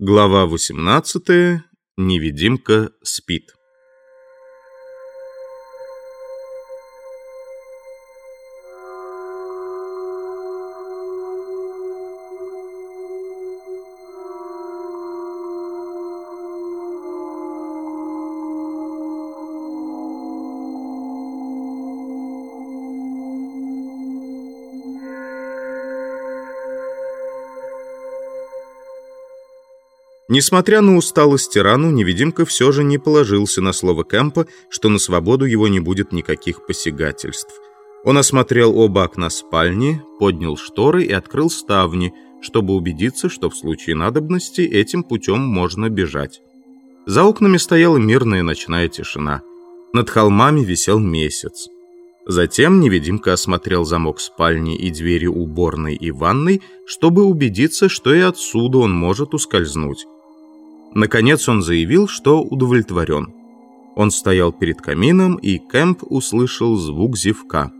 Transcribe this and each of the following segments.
Глава 18. Невидимка спит. Несмотря на усталость тирану, невидимка все же не положился на слово Кэмпа, что на свободу его не будет никаких посягательств. Он осмотрел оба окна спальни, поднял шторы и открыл ставни, чтобы убедиться, что в случае надобности этим путем можно бежать. За окнами стояла мирная ночная тишина. Над холмами висел месяц. Затем невидимка осмотрел замок спальни и двери уборной и ванной, чтобы убедиться, что и отсюда он может ускользнуть. Наконец он заявил, что удовлетворен. Он стоял перед камином, и Кэмп услышал звук зевка.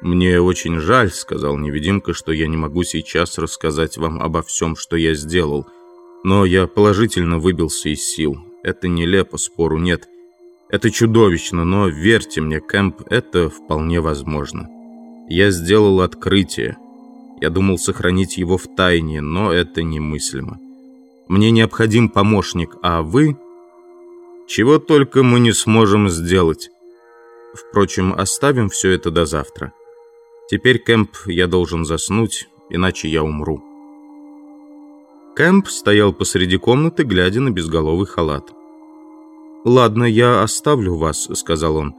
«Мне очень жаль», — сказал невидимка, «что я не могу сейчас рассказать вам обо всем, что я сделал. Но я положительно выбился из сил. Это нелепо, спору нет. Это чудовищно, но верьте мне, Кэмп, это вполне возможно. Я сделал открытие. Я думал сохранить его в тайне, но это немыслимо. Мне необходим помощник, а вы... Чего только мы не сможем сделать. Впрочем, оставим все это до завтра. Теперь, Кэмп, я должен заснуть, иначе я умру. Кэмп стоял посреди комнаты, глядя на безголовый халат. «Ладно, я оставлю вас», — сказал он.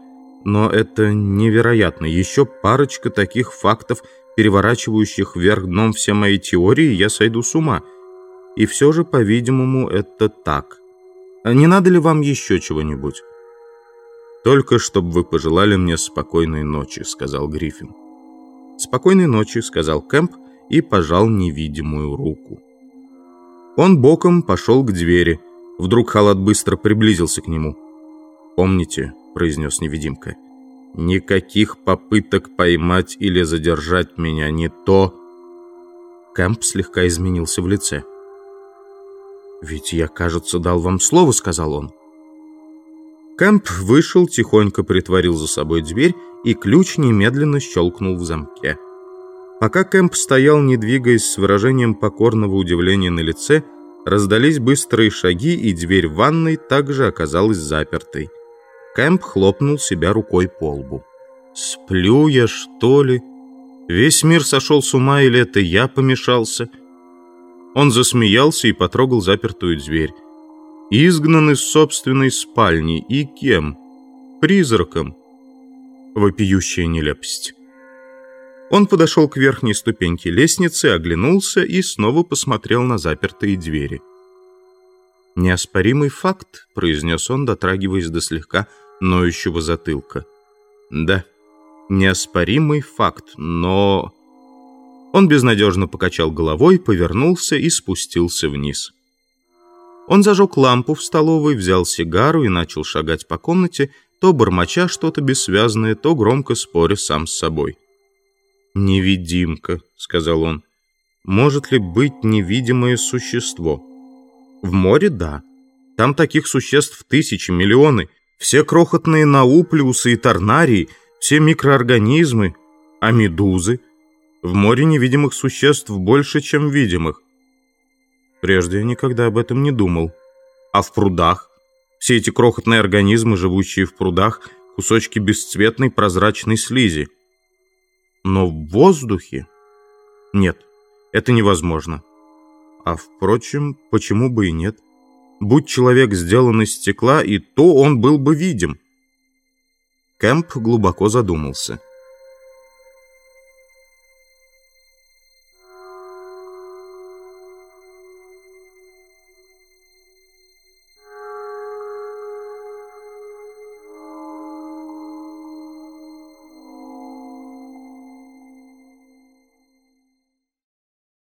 «Но это невероятно. Еще парочка таких фактов, переворачивающих вверх дном все мои теории, я сойду с ума». И все же, по-видимому, это так. А не надо ли вам еще чего-нибудь? «Только чтобы вы пожелали мне спокойной ночи», — сказал Гриффин. «Спокойной ночи», — сказал Кэмп и пожал невидимую руку. Он боком пошел к двери. Вдруг халат быстро приблизился к нему. «Помните», — произнес невидимка, — «никаких попыток поймать или задержать меня не то...» Кэмп слегка изменился в лице. «Ведь я, кажется, дал вам слово», — сказал он. Кэмп вышел, тихонько притворил за собой дверь, и ключ немедленно щелкнул в замке. Пока Кэмп стоял, не двигаясь, с выражением покорного удивления на лице, раздались быстрые шаги, и дверь в ванной также оказалась запертой. Кэмп хлопнул себя рукой по лбу. «Сплю я, что ли? Весь мир сошел с ума, или это я помешался?» Он засмеялся и потрогал запертую дверь. Изгнан из собственной спальни. И кем? Призраком. Вопиющая нелепость. Он подошел к верхней ступеньке лестницы, оглянулся и снова посмотрел на запертые двери. «Неоспоримый факт», — произнес он, дотрагиваясь до слегка ноющего затылка. «Да, неоспоримый факт, но...» Он безнадежно покачал головой, повернулся и спустился вниз. Он зажег лампу в столовой, взял сигару и начал шагать по комнате, то бормоча что-то бессвязное, то громко споря сам с собой. «Невидимка», — сказал он. «Может ли быть невидимое существо?» «В море — да. Там таких существ тысячи, миллионы. Все крохотные науплиусы и торнарии, все микроорганизмы, а медузы — в море невидимых существ больше, чем видимых. Прежде я никогда об этом не думал. А в прудах? Все эти крохотные организмы, живущие в прудах, кусочки бесцветной прозрачной слизи. Но в воздухе? Нет, это невозможно. А впрочем, почему бы и нет? Будь человек сделан из стекла, и то он был бы видим. Кэмп глубоко задумался. —